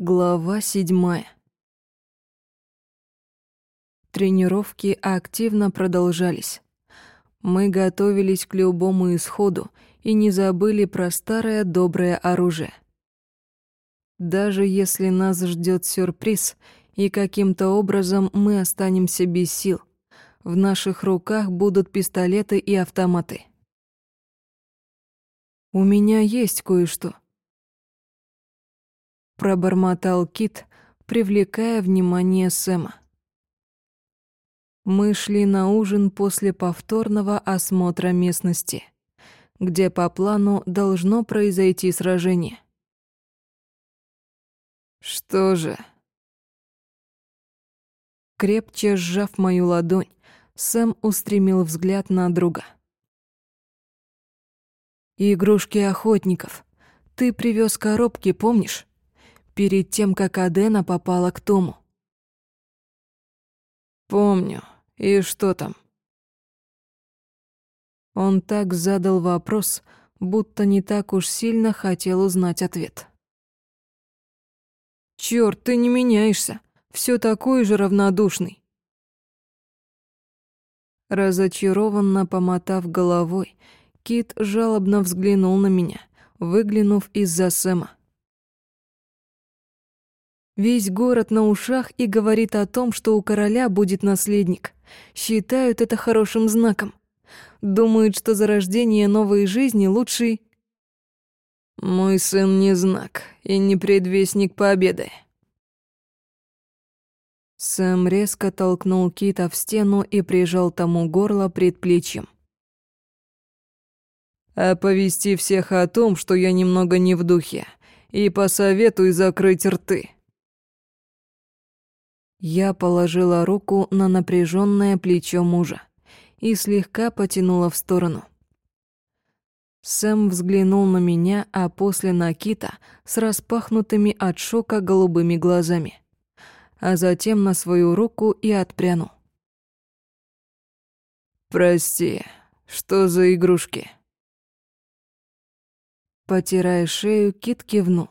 Глава седьмая. Тренировки активно продолжались. Мы готовились к любому исходу и не забыли про старое доброе оружие. Даже если нас ждет сюрприз, и каким-то образом мы останемся без сил, в наших руках будут пистолеты и автоматы. «У меня есть кое-что», пробормотал Кит, привлекая внимание Сэма. Мы шли на ужин после повторного осмотра местности, где по плану должно произойти сражение. Что же? Крепче сжав мою ладонь, Сэм устремил взгляд на друга. «Игрушки охотников. Ты привез коробки, помнишь?» Перед тем, как Адена попала к Тому. «Помню. И что там?» Он так задал вопрос, будто не так уж сильно хотел узнать ответ. «Чёрт, ты не меняешься. Всё такой же равнодушный». Разочарованно помотав головой, Кит жалобно взглянул на меня, выглянув из-за Сэма. Весь город на ушах и говорит о том, что у короля будет наследник. Считают это хорошим знаком. Думают, что за рождение новой жизни лучший... Мой сын не знак и не предвестник победы. Сэм резко толкнул Кита в стену и прижал тому горло предплечьем. «Оповести всех о том, что я немного не в духе, и посоветуй закрыть рты». Я положила руку на напряженное плечо мужа и слегка потянула в сторону. Сэм взглянул на меня, а после на Кита с распахнутыми от шока голубыми глазами, а затем на свою руку и отпрянул. «Прости, что за игрушки?» Потирая шею, Кит кивнул.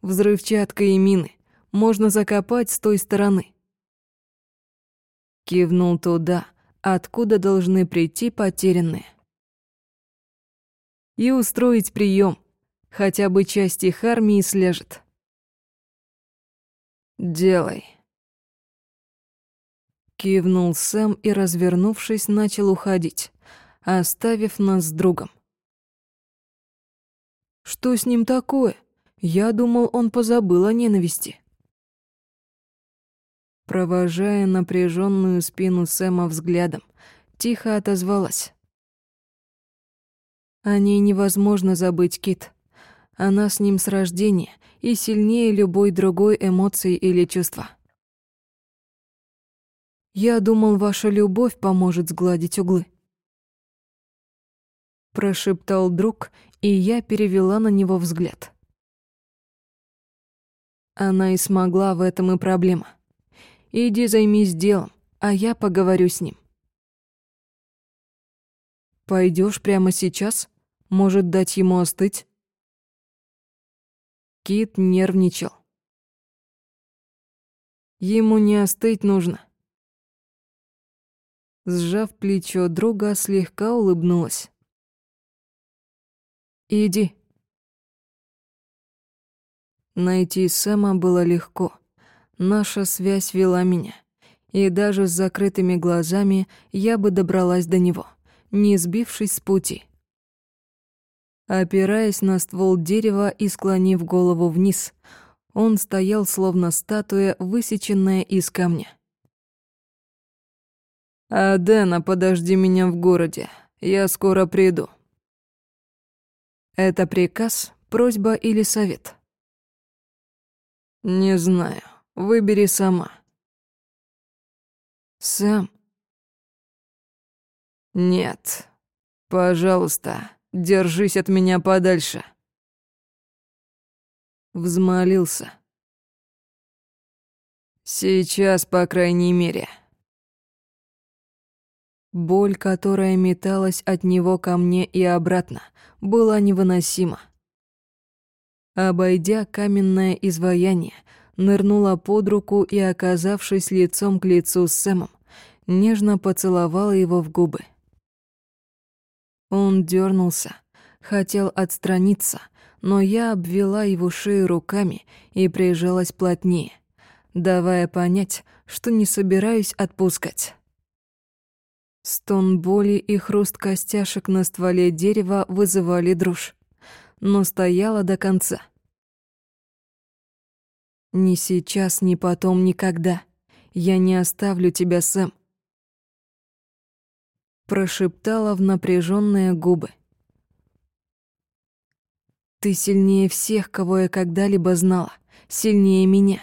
«Взрывчатка и мины можно закопать с той стороны. Кивнул туда, откуда должны прийти потерянные. И устроить прием, хотя бы часть их армии слежет. «Делай». Кивнул Сэм и, развернувшись, начал уходить, оставив нас с другом. «Что с ним такое? Я думал, он позабыл о ненависти». Провожая напряженную спину Сэма взглядом, тихо отозвалась. О ней невозможно забыть, Кит. Она с ним с рождения и сильнее любой другой эмоции или чувства. Я думал, ваша любовь поможет сгладить углы. Прошептал друг, и я перевела на него взгляд. Она и смогла в этом и проблема. Иди займись делом, а я поговорю с ним. Пойдешь прямо сейчас? Может, дать ему остыть? Кит нервничал. Ему не остыть нужно. Сжав плечо друга, слегка улыбнулась. «Иди». Найти Сэма было легко. Наша связь вела меня, и даже с закрытыми глазами я бы добралась до него, не сбившись с пути. Опираясь на ствол дерева и склонив голову вниз, он стоял словно статуя, высеченная из камня. «Адена, подожди меня в городе, я скоро приду». Это приказ, просьба или совет? Не знаю. Выбери сама. Сэм? Нет. Пожалуйста, держись от меня подальше. Взмолился. Сейчас, по крайней мере. Боль, которая металась от него ко мне и обратно, была невыносима. Обойдя каменное изваяние, нырнула под руку и, оказавшись лицом к лицу с Сэмом, нежно поцеловала его в губы. Он дернулся, хотел отстраниться, но я обвела его шею руками и прижалась плотнее, давая понять, что не собираюсь отпускать. Стон боли и хруст костяшек на стволе дерева вызывали дрожь, но стояла до конца. «Ни сейчас, ни потом, никогда. Я не оставлю тебя, Сэм», прошептала в напряженные губы. «Ты сильнее всех, кого я когда-либо знала, сильнее меня».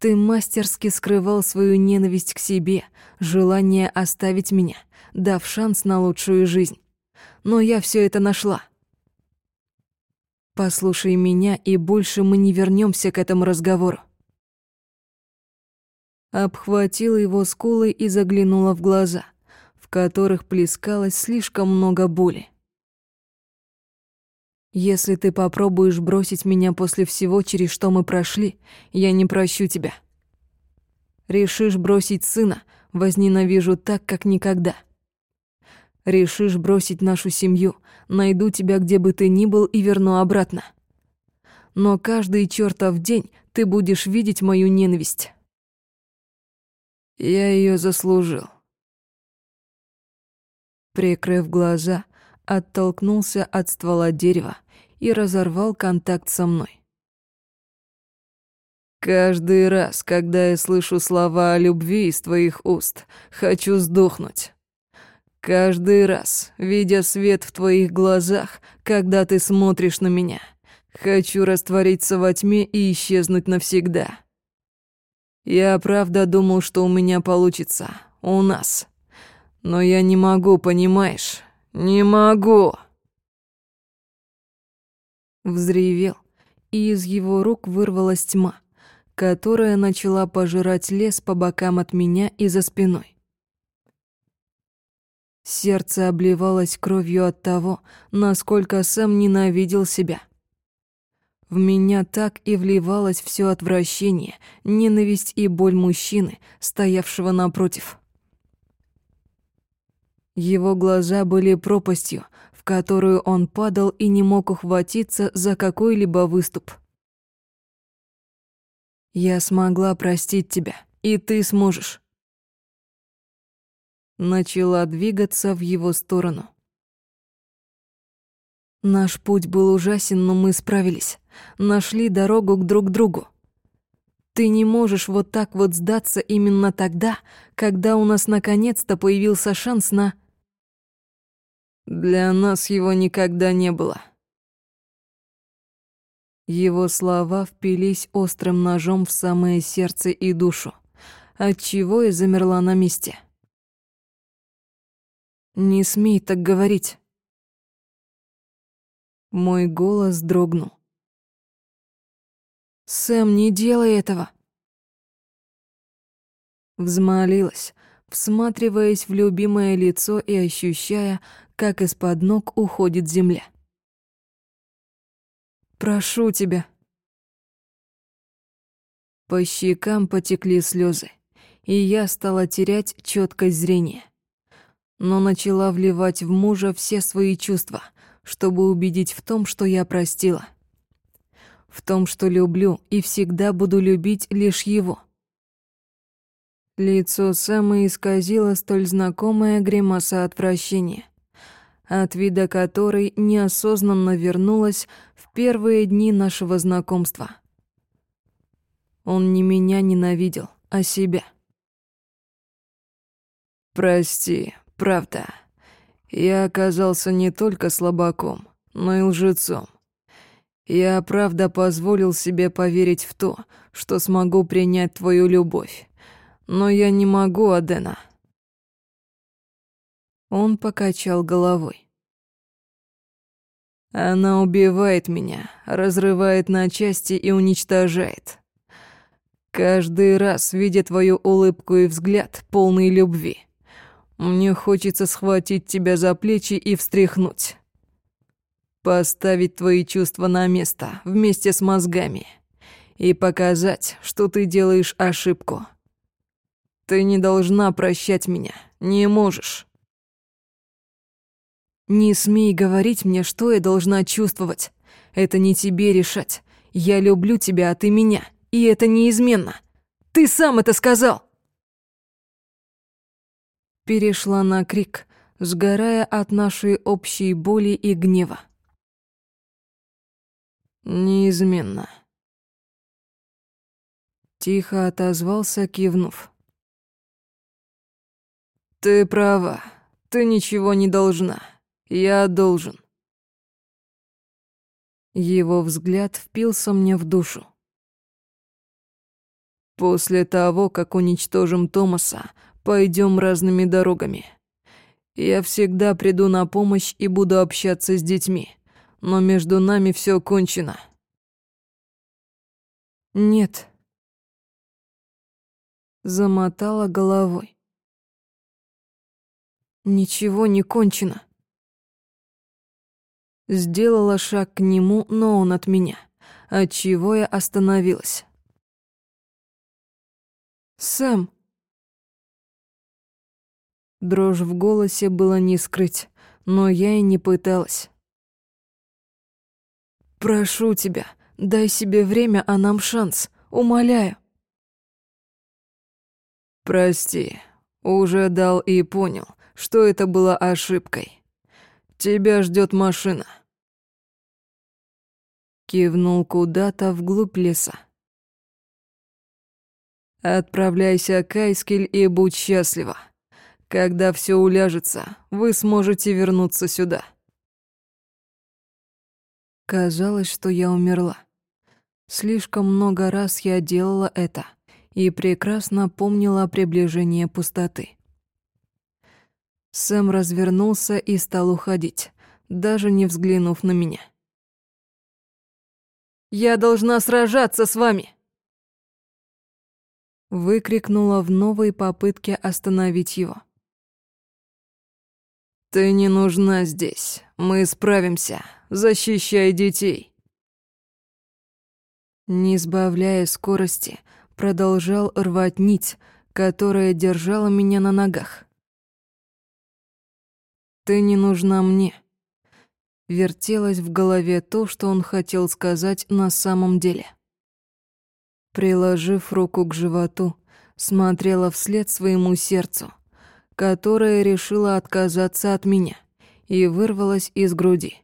Ты мастерски скрывал свою ненависть к себе, желание оставить меня, дав шанс на лучшую жизнь. Но я все это нашла. Послушай меня, и больше мы не вернемся к этому разговору. Обхватила его скулы и заглянула в глаза, в которых плескалось слишком много боли. Если ты попробуешь бросить меня после всего, через что мы прошли, я не прощу тебя. Решишь бросить сына, возненавижу так, как никогда. Решишь бросить нашу семью, найду тебя где бы ты ни был и верну обратно. Но каждый чертов день ты будешь видеть мою ненависть. Я ее заслужил. Прикрыв глаза, оттолкнулся от ствола дерева и разорвал контакт со мной. Каждый раз, когда я слышу слова о любви из твоих уст, хочу сдохнуть. Каждый раз, видя свет в твоих глазах, когда ты смотришь на меня, хочу раствориться во тьме и исчезнуть навсегда. Я правда думал, что у меня получится, у нас. Но я не могу, понимаешь? Не могу взревел, и из его рук вырвалась тьма, которая начала пожирать лес по бокам от меня и за спиной. Сердце обливалось кровью от того, насколько сам ненавидел себя. В меня так и вливалось все отвращение, ненависть и боль мужчины, стоявшего напротив. Его глаза были пропастью, которую он падал и не мог ухватиться за какой-либо выступ. «Я смогла простить тебя, и ты сможешь». Начала двигаться в его сторону. Наш путь был ужасен, но мы справились. Нашли дорогу к друг другу. Ты не можешь вот так вот сдаться именно тогда, когда у нас наконец-то появился шанс на... Для нас его никогда не было. Его слова впились острым ножом в самое сердце и душу, отчего и замерла на месте. «Не смей так говорить». Мой голос дрогнул. «Сэм, не делай этого!» Взмолилась, всматриваясь в любимое лицо и ощущая, как из-под ног уходит земля. «Прошу тебя». По щекам потекли слезы, и я стала терять четкость зрения. Но начала вливать в мужа все свои чувства, чтобы убедить в том, что я простила. В том, что люблю и всегда буду любить лишь его. Лицо Сэма исказило столь знакомая гримаса отвращения от вида которой неосознанно вернулась в первые дни нашего знакомства. Он не меня ненавидел, а себя. «Прости, правда. Я оказался не только слабаком, но и лжецом. Я правда позволил себе поверить в то, что смогу принять твою любовь. Но я не могу, Адена. Он покачал головой. Она убивает меня, разрывает на части и уничтожает. Каждый раз, видя твою улыбку и взгляд, полный любви, мне хочется схватить тебя за плечи и встряхнуть. поставить твои чувства на место вместе с мозгами и показать, что ты делаешь ошибку. Ты не должна прощать меня, не можешь. Не смей говорить мне, что я должна чувствовать. Это не тебе решать. Я люблю тебя, а ты меня, и это неизменно. Ты сам это сказал. Перешла на крик, сгорая от нашей общей боли и гнева. Неизменно. Тихо отозвался, кивнув. Ты права. Ты ничего не должна. Я должен. Его взгляд впился мне в душу. После того, как уничтожим Томаса, пойдем разными дорогами. Я всегда приду на помощь и буду общаться с детьми но между нами все кончено. Нет. Замотала головой. Ничего не кончено. Сделала шаг к нему, но он от меня, отчего я остановилась. Сэм. Дрожь в голосе было не скрыть, но я и не пыталась. Прошу тебя, дай себе время, а нам шанс. Умоляю. Прости, уже дал и понял, что это была ошибкой. Тебя ждет машина. Кивнул куда-то вглубь леса. Отправляйся к Айскель и будь счастлива. Когда все уляжется, вы сможете вернуться сюда. Казалось, что я умерла. Слишком много раз я делала это и прекрасно помнила о приближении пустоты. Сэм развернулся и стал уходить, даже не взглянув на меня. «Я должна сражаться с вами!» Выкрикнула в новой попытке остановить его. «Ты не нужна здесь. Мы справимся. Защищай детей!» Не сбавляя скорости, продолжал рвать нить, которая держала меня на ногах. «Ты не нужна мне». Вертелось в голове то, что он хотел сказать на самом деле. Приложив руку к животу, смотрела вслед своему сердцу, которое решило отказаться от меня и вырвалось из груди.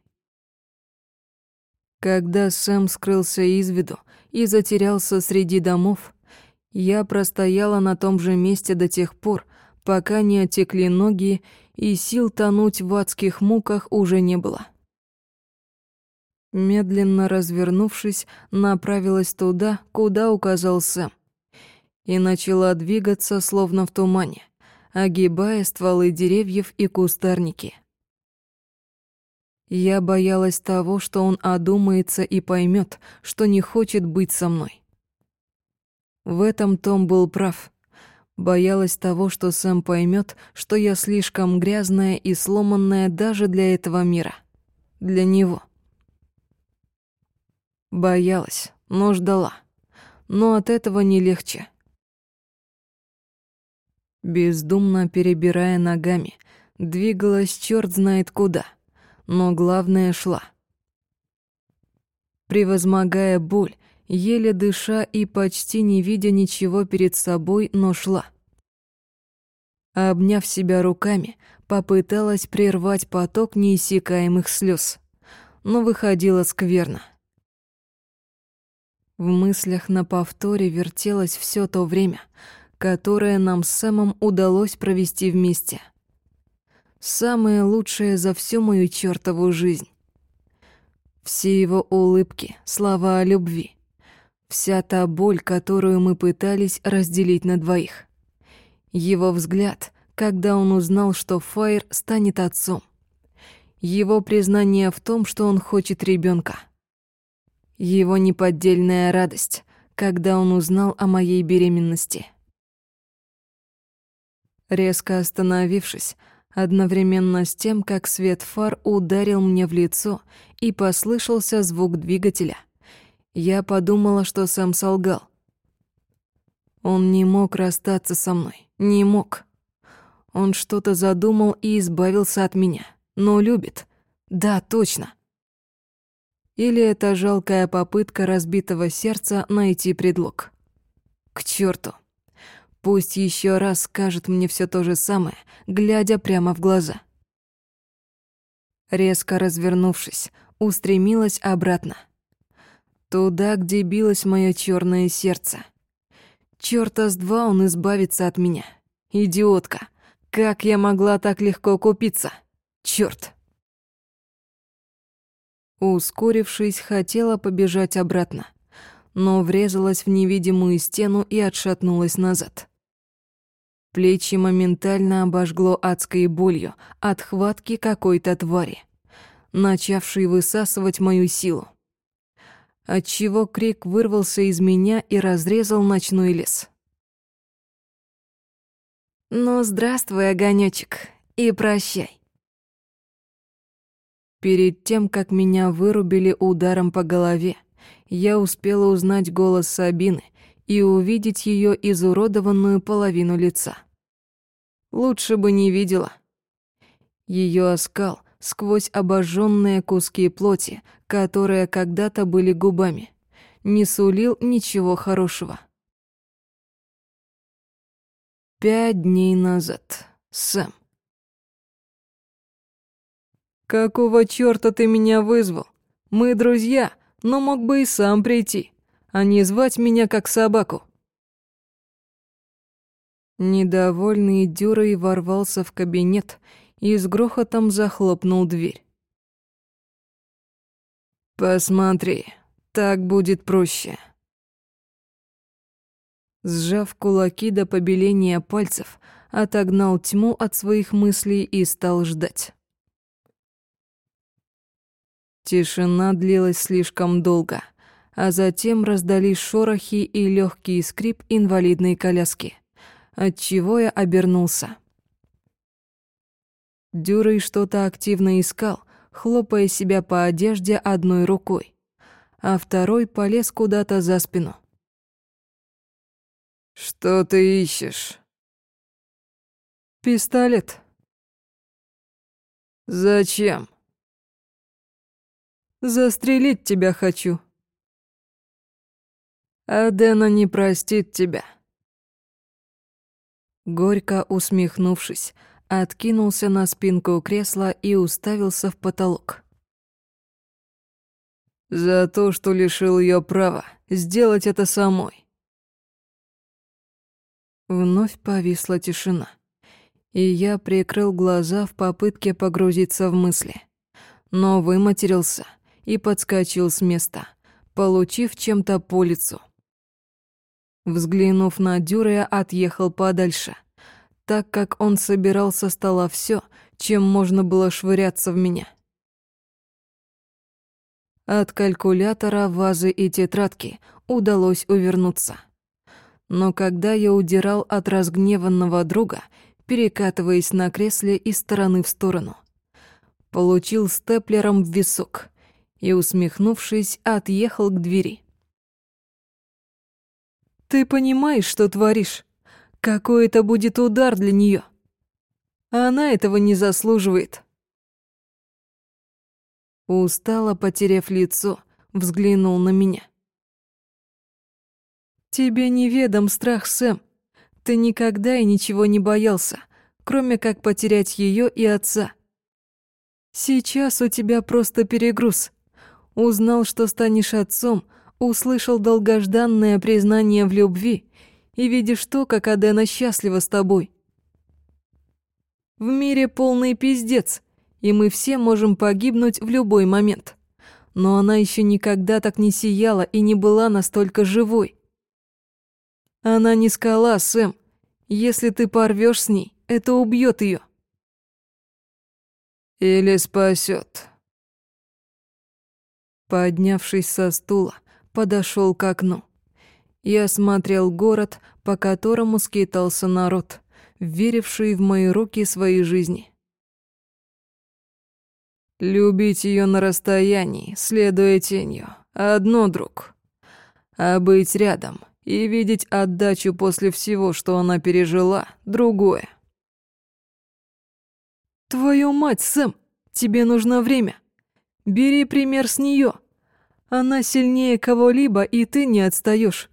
Когда Сэм скрылся из виду и затерялся среди домов, я простояла на том же месте до тех пор, пока не отекли ноги, и сил тонуть в адских муках уже не было. Медленно развернувшись, направилась туда, куда указал Сэм, и начала двигаться, словно в тумане, огибая стволы деревьев и кустарники. Я боялась того, что он одумается и поймет, что не хочет быть со мной. В этом Том был прав. Боялась того, что Сэм поймет, что я слишком грязная и сломанная даже для этого мира. Для него. Боялась, но ждала. Но от этого не легче. Бездумно перебирая ногами, двигалась черт знает куда — но главное шла. Превозмогая боль, еле дыша и почти не видя ничего перед собой, но шла. Обняв себя руками, попыталась прервать поток неиссякаемых слез, но выходила скверно. В мыслях на повторе вертелось все то время, которое нам с Сэмом удалось провести вместе — Самое лучшее за всю мою чертову жизнь. Все его улыбки, слова о любви. Вся та боль, которую мы пытались разделить на двоих. Его взгляд, когда он узнал, что Фаер станет отцом. Его признание в том, что он хочет ребенка. Его неподдельная радость, когда он узнал о моей беременности. Резко остановившись, одновременно с тем, как свет фар ударил мне в лицо и послышался звук двигателя. Я подумала, что сам солгал. Он не мог расстаться со мной, не мог. Он что-то задумал и избавился от меня, но любит. Да, точно. Или это жалкая попытка разбитого сердца найти предлог. К черту. Пусть еще раз скажет мне все то же самое, глядя прямо в глаза. Резко развернувшись, устремилась обратно. Туда, где билось мое черное сердце. Чёрта с два он избавится от меня. Идиотка. Как я могла так легко купиться? Чёрт. Ускорившись, хотела побежать обратно, но врезалась в невидимую стену и отшатнулась назад. Плечи моментально обожгло адской болью от хватки какой-то твари, начавшей высасывать мою силу. Отчего крик вырвался из меня и разрезал ночной лес. «Ну, здравствуй, огонёчек, и прощай». Перед тем, как меня вырубили ударом по голове, я успела узнать голос Сабины и увидеть ее изуродованную половину лица. Лучше бы не видела. Ее оскал сквозь обожженные куски плоти, которые когда-то были губами, не сулил ничего хорошего. Пять дней назад. Сэм. «Какого чёрта ты меня вызвал? Мы друзья, но мог бы и сам прийти, а не звать меня как собаку». Недовольный Дюрой ворвался в кабинет и с грохотом захлопнул дверь. «Посмотри, так будет проще». Сжав кулаки до побеления пальцев, отогнал тьму от своих мыслей и стал ждать. Тишина длилась слишком долго, а затем раздались шорохи и легкий скрип инвалидной коляски, отчего я обернулся. Дюрей что-то активно искал, хлопая себя по одежде одной рукой, а второй полез куда-то за спину. «Что ты ищешь?» «Пистолет». «Зачем?» Застрелить тебя хочу. А Дэна не простит тебя. Горько усмехнувшись, откинулся на спинку кресла и уставился в потолок. За то, что лишил ее права сделать это самой. Вновь повисла тишина, и я прикрыл глаза в попытке погрузиться в мысли, но выматерился — и подскочил с места, получив чем-то по лицу. Взглянув на Дюрея, отъехал подальше, так как он собирал со стола все, чем можно было швыряться в меня. От калькулятора, вазы и тетрадки удалось увернуться. Но когда я удирал от разгневанного друга, перекатываясь на кресле из стороны в сторону, получил степлером в висок и, усмехнувшись, отъехал к двери. «Ты понимаешь, что творишь? Какой это будет удар для нее? Она этого не заслуживает». Устало потеряв лицо, взглянул на меня. «Тебе неведом страх, Сэм. Ты никогда и ничего не боялся, кроме как потерять ее и отца. Сейчас у тебя просто перегруз. Узнал, что станешь отцом, услышал долгожданное признание в любви и видишь то, как Адена счастлива с тобой. В мире полный пиздец, и мы все можем погибнуть в любой момент. Но она еще никогда так не сияла и не была настолько живой. Она не скала, Сэм. Если ты порвешь с ней, это убьет ее. Или спасет. Поднявшись со стула, подошел к окну. Я смотрел город, по которому скитался народ, веривший в мои руки своей жизни. Любить ее на расстоянии, следуя тенью. Одно, друг. А быть рядом и видеть отдачу после всего, что она пережила, другое. Твою мать, Сэм, тебе нужно время. Бери пример с нее. Она сильнее кого-либо, и ты не отстаешь.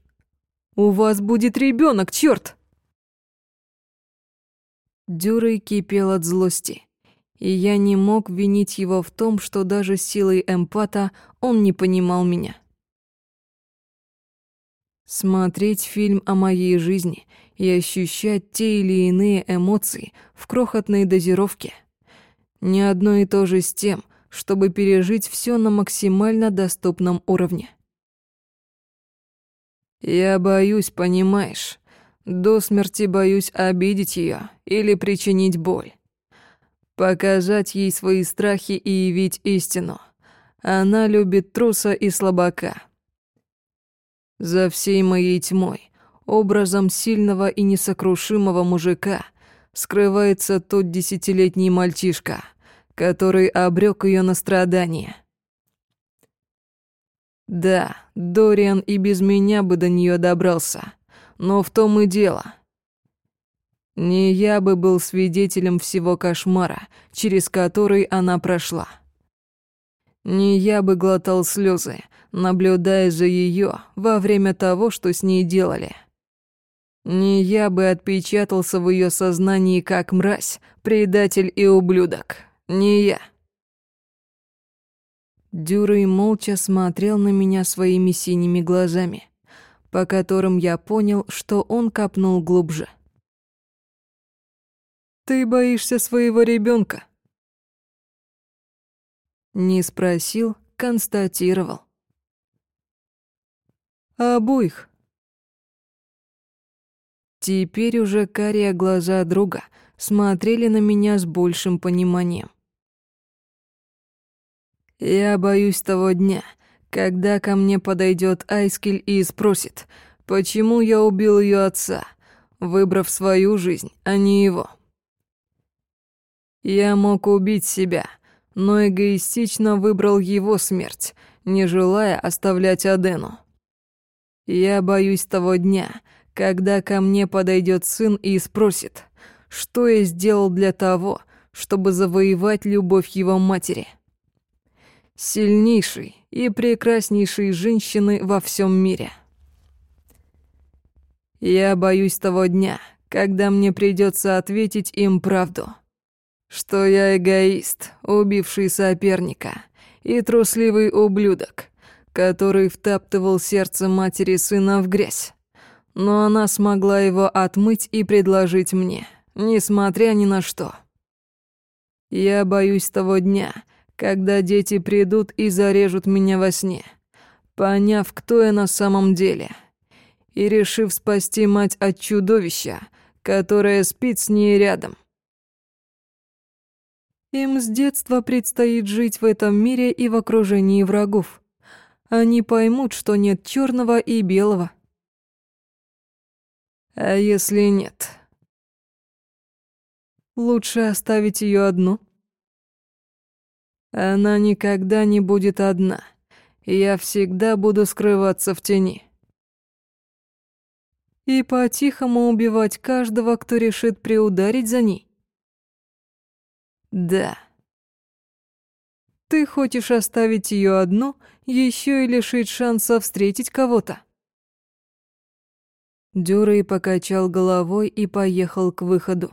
У вас будет ребенок, черт! Дюрей кипел от злости, и я не мог винить его в том, что даже силой эмпата он не понимал меня. Смотреть фильм о моей жизни и ощущать те или иные эмоции в крохотной дозировке. Не одно и то же с тем, чтобы пережить все на максимально доступном уровне. Я боюсь, понимаешь, до смерти боюсь обидеть ее или причинить боль. Показать ей свои страхи и явить истину. Она любит труса и слабака. За всей моей тьмой, образом сильного и несокрушимого мужика, скрывается тот десятилетний мальчишка, который обрек ее на страдания. Да, Дориан и без меня бы до нее добрался, но в том и дело. Не я бы был свидетелем всего кошмара, через который она прошла. Не я бы глотал слезы, наблюдая за ее во время того, что с ней делали. Не я бы отпечатался в ее сознании как мразь, предатель и ублюдок. Не я. Дюрей молча смотрел на меня своими синими глазами по которым я понял, что он копнул глубже. «Ты боишься своего ребенка? Не спросил, констатировал. «Обоих». Теперь уже карие глаза друга смотрели на меня с большим пониманием. «Я боюсь того дня, когда ко мне подойдет Айскель и спросит, почему я убил ее отца, выбрав свою жизнь, а не его. Я мог убить себя, но эгоистично выбрал его смерть, не желая оставлять Адену. Я боюсь того дня, когда ко мне подойдет сын и спросит, что я сделал для того, чтобы завоевать любовь его матери. Сильнейший, и прекраснейшей женщины во всем мире. Я боюсь того дня, когда мне придется ответить им правду, что я эгоист, убивший соперника, и трусливый ублюдок, который втаптывал сердце матери сына в грязь. Но она смогла его отмыть и предложить мне, несмотря ни на что. Я боюсь того дня, когда дети придут и зарежут меня во сне, поняв, кто я на самом деле, и решив спасти мать от чудовища, которое спит с ней рядом. Им с детства предстоит жить в этом мире и в окружении врагов. Они поймут, что нет черного и белого. А если нет? Лучше оставить ее одну. Она никогда не будет одна. Я всегда буду скрываться в тени. И по-тихому убивать каждого, кто решит приударить за ней. Да. Ты хочешь оставить ее одну, еще и лишить шанса встретить кого-то? Дюрей покачал головой и поехал к выходу.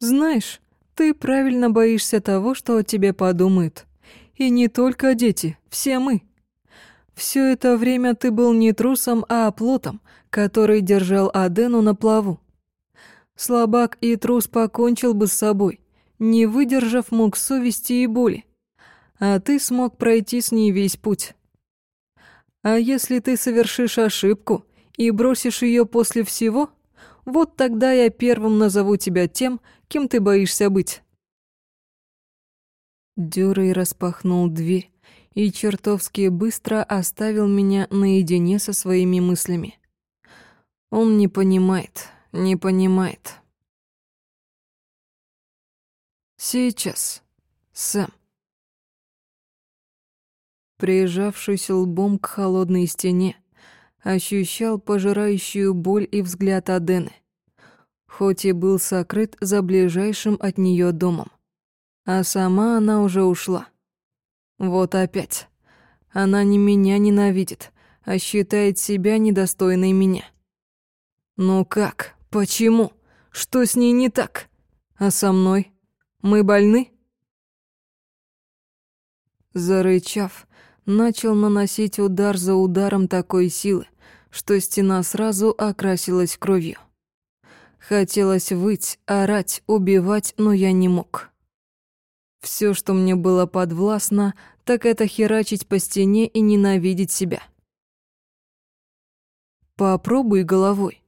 Знаешь, ты правильно боишься того, что о тебе подумают. И не только дети, все мы. Все это время ты был не трусом, а оплотом, который держал Адену на плаву. Слабак и трус покончил бы с собой, не выдержав мук совести и боли. А ты смог пройти с ней весь путь. А если ты совершишь ошибку и бросишь ее после всего, вот тогда я первым назову тебя тем, Кем ты боишься быть?» Дюрей распахнул дверь и чертовски быстро оставил меня наедине со своими мыслями. Он не понимает, не понимает. Сейчас. Сэм. Прижавшись лбом к холодной стене, ощущал пожирающую боль и взгляд Адены, хоть и был сокрыт за ближайшим от нее домом. А сама она уже ушла. Вот опять. Она не меня ненавидит, а считает себя недостойной меня. Ну как? Почему? Что с ней не так? А со мной? Мы больны? Зарычав, начал наносить удар за ударом такой силы, что стена сразу окрасилась кровью. Хотелось выть, орать, убивать, но я не мог. Все, что мне было подвластно, так это херачить по стене и ненавидеть себя. Попробуй головой.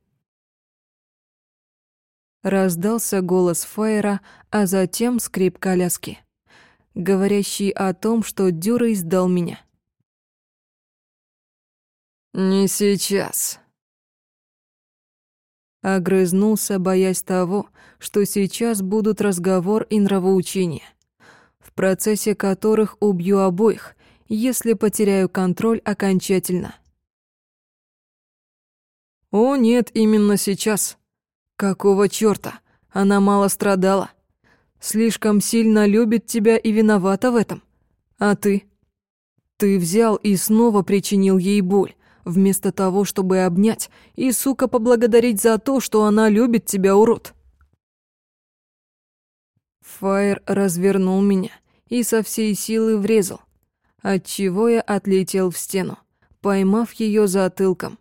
Раздался голос Фаера, а затем скрип коляски, говорящий о том, что Дюрей сдал меня. «Не сейчас», Огрызнулся, боясь того, что сейчас будут разговор и нравоучение, в процессе которых убью обоих, если потеряю контроль окончательно. «О, нет, именно сейчас. Какого чёрта? Она мало страдала. Слишком сильно любит тебя и виновата в этом. А ты? Ты взял и снова причинил ей боль, вместо того, чтобы обнять и, сука, поблагодарить за то, что она любит тебя, урод. Фаер развернул меня и со всей силы врезал, отчего я отлетел в стену, поймав ее затылком.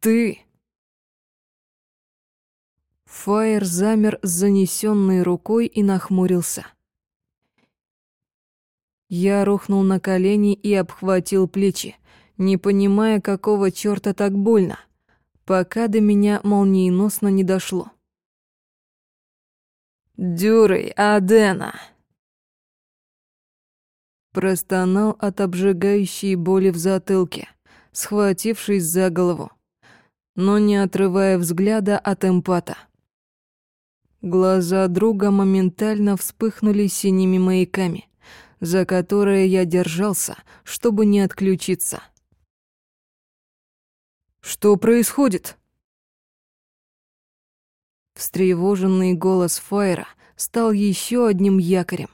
«Ты!» Фаер замер с занесенной рукой и нахмурился. Я рухнул на колени и обхватил плечи, не понимая, какого чёрта так больно, пока до меня молниеносно не дошло. «Дюрей, Адена!» Простонал от обжигающей боли в затылке, схватившись за голову, но не отрывая взгляда от эмпата. Глаза друга моментально вспыхнули синими маяками, за которое я держался, чтобы не отключиться. «Что происходит?» Встревоженный голос Файра стал еще одним якорем.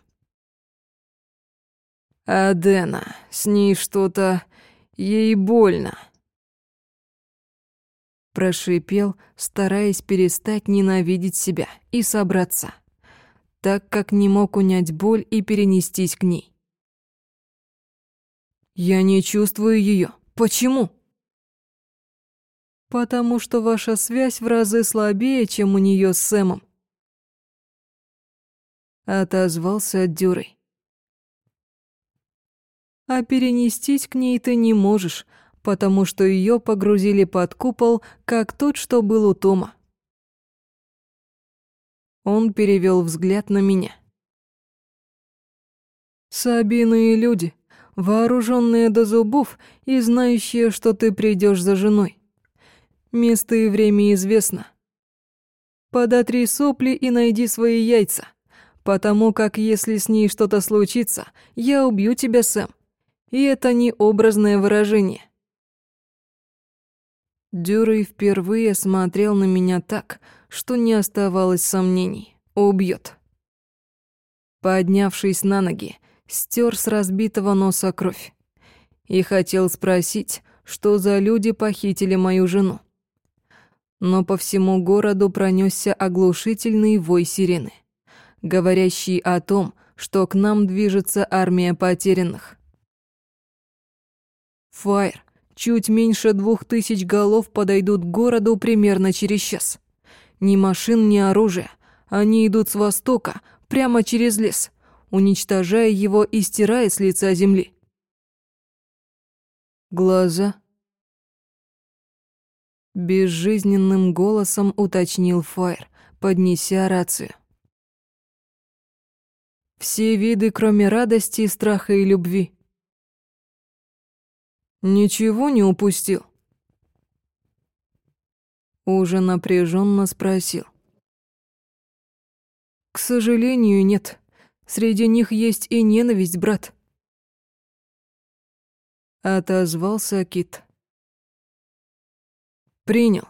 «Адена, с ней что-то... ей больно!» Прошипел, стараясь перестать ненавидеть себя и собраться так как не мог унять боль и перенестись к ней. «Я не чувствую ее. Почему?» «Потому что ваша связь в разы слабее, чем у нее с Сэмом», — отозвался Дюрой. «А перенестись к ней ты не можешь, потому что ее погрузили под купол, как тот, что был у Тома. Он перевел взгляд на меня. Сабины и люди, вооруженные до зубов и знающие, что ты придешь за женой. Место и время известно. Подотри сопли и найди свои яйца, потому как если с ней что-то случится, я убью тебя, Сэм. И это не образное выражение. Дюрей впервые смотрел на меня так, что не оставалось сомнений. Убьет. Поднявшись на ноги, стер с разбитого носа кровь. И хотел спросить, что за люди похитили мою жену. Но по всему городу пронесся оглушительный вой сирены, говорящий о том, что к нам движется армия потерянных. Фаер, чуть меньше двух тысяч голов подойдут к городу примерно через час. Ни машин, ни оружия. Они идут с востока, прямо через лес, уничтожая его и стирая с лица земли. Глаза. Безжизненным голосом уточнил Фаер, поднеся рацию. Все виды, кроме радости, страха и любви. Ничего не упустил. Уже напряженно спросил. К сожалению, нет. Среди них есть и ненависть, брат. Отозвался Кит. Принял.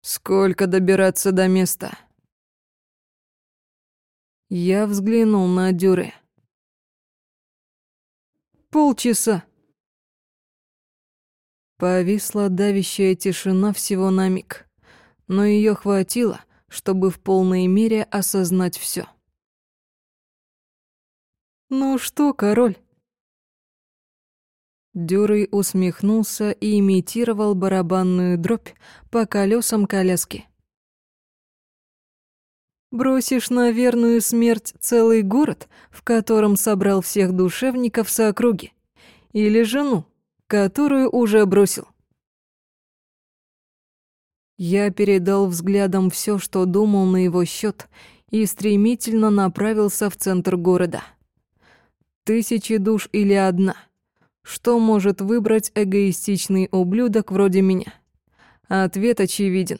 Сколько добираться до места? Я взглянул на Дюре. Полчаса. Повисла давящая тишина всего на миг, но ее хватило, чтобы в полной мере осознать все. «Ну что, король?» Дюрей усмехнулся и имитировал барабанную дробь по колесам коляски. «Бросишь на верную смерть целый город, в котором собрал всех душевников с округи? Или жену, которую уже бросил?» Я передал взглядом все, что думал на его счет, и стремительно направился в центр города. Тысячи душ или одна — что может выбрать эгоистичный ублюдок вроде меня? Ответ очевиден.